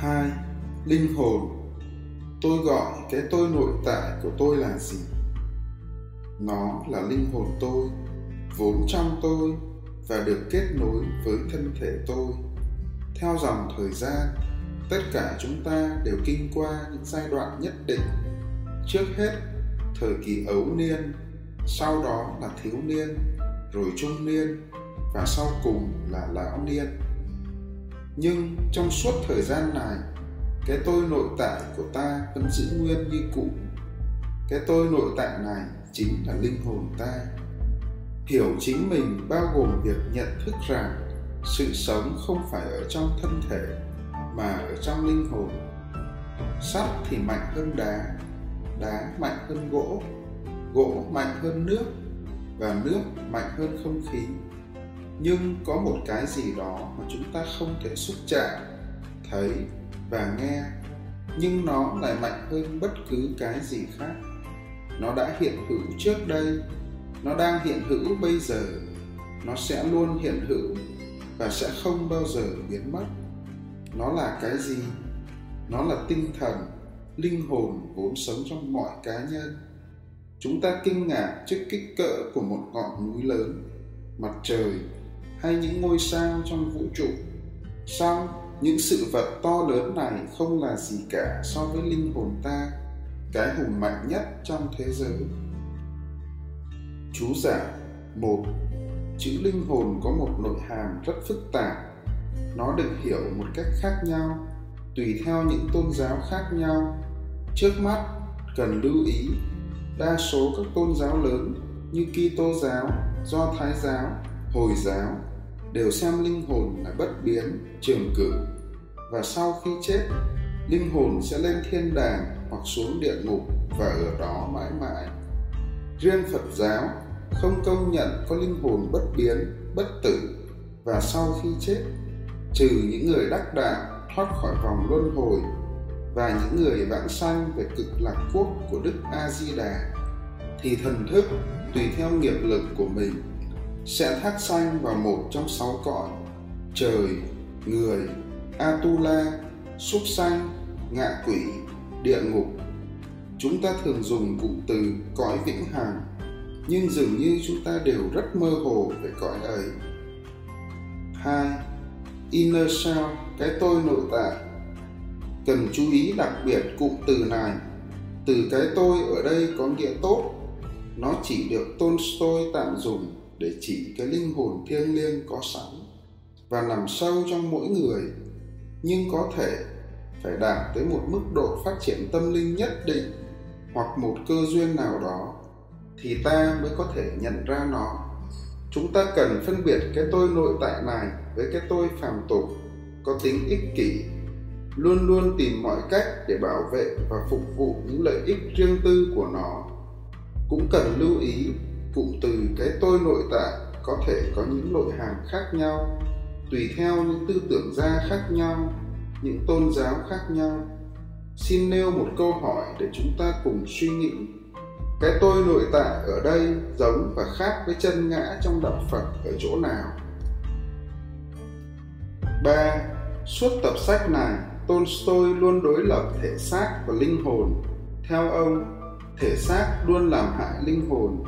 hai, linh hồn. Tôi gọi cái tôi nội tại của tôi là gì? Nó là linh hồn tôi, vốn trong tôi và được kết nối với thân thể tôi. Theo dòng thời gian, tất cả chúng ta đều kinh qua những giai đoạn nhất định. Trước hết, thời kỳ ấu niên, sau đó là thiếu niên, rồi trung niên, và sau cùng là lão niên nhưng trong suốt thời gian này, cái tôi nội tại của ta vẫn giữ nguyên như cũ. Cái tôi nội tại này chính là linh hồn ta. Hiểu chính mình bao gồm việc nhận thức rằng sự sống không phải ở trong thân thể, mà ở trong linh hồn. Sắt thì mạnh hơn đá đá mạnh hơn gỗ gỗ mạnh hơn nước, và nước mạnh hơn không khí nhưng có một cái gì đó mà chúng ta không thể xúc chạm, thấy và nghe. Nhưng nó lại mạnh hơn bất cứ cái gì khác. Nó đã hiện hữu trước đây, nó đang hiện hữu bây giờ. Nó sẽ luôn hiện hữu và sẽ không bao giờ biến mất. Nó là cái gì? Nó là tinh thần, linh hồn vốn sống trong mọi cá nhân. Chúng ta kinh ngạc trước kích cỡ của một ngọn núi lớn, mặt trời hay những ngôi sao trong vũ trụ. Song những sự vật to lớn này không là gì cả so với linh hồn ta cái hùng mạnh nhất trong thế giới. Chú giải một chữ linh hồn có một nội hàm rất phức tạp. Nó được hiểu một cách khác nhau tùy theo những tôn giáo khác nhau. Trước mắt cần lưu ý đa số các tôn giáo lớn như Kitô giáo, Do Thái giáo, Hồi giáo đều xem linh hồn là bất biến, trường cửu và sau khi chết, linh hồn sẽ lên thiên đàng hoặc xuống địa ngục và ở đó mãi mãi. Riêng Phật giáo không công nhận có linh hồn bất biến, bất tử và sau khi chết, trừ những người đắc đạo thoát khỏi vòng luân hồi và những người vãng sanh về cực lạc quốc của Đức A Di Đà thì thần thức tùy theo nghiệp lực của mình sẽ thác sanh vào một trong sáu cõi, trời, người, atula, súc sanh, ngạ quỷ, địa ngục. Chúng ta thường dùng cụm từ cõi vĩnh hằng, nhưng dường như chúng ta đều rất mơ hồ về cõi ấy. Hai, inner self, cái tôi nội tại cần chú ý đặc biệt cụm từ này. Từ cái tôi ở đây có nghĩa tốt. Nó chỉ được Tolstoy tạm dùng để chỉ cái linh hồn thiêng liêng có sẵn và nằm sâu trong mỗi người. Nhưng có thể phải đạt tới một mức độ phát triển tâm linh nhất định hoặc một cơ duyên nào đó thì ta mới có thể nhận ra nó. Chúng ta cần phân biệt cái tôi nội tại này với cái tôi phàm tục, có tính ích kỷ, luôn luôn tìm mọi cách để bảo vệ và phục vụ những lợi ích riêng tư của nó. Cũng cần lưu ý cụm từ cái tôi nội tại có thể có những nội hàm khác nhau, tùy theo những tư tưởng gia khác nhau, những tôn giáo khác nhau. Xin nêu một câu hỏi để chúng ta cùng suy nghĩ. Cái tôi nội tại ở đây giống và khác với chân ngã trong đạo phật ở chỗ nào? Ba, suốt tập sách này, tolstoy luôn đối lập thể xác và linh hồn. Theo ông, thể xác luôn làm hại linh hồn.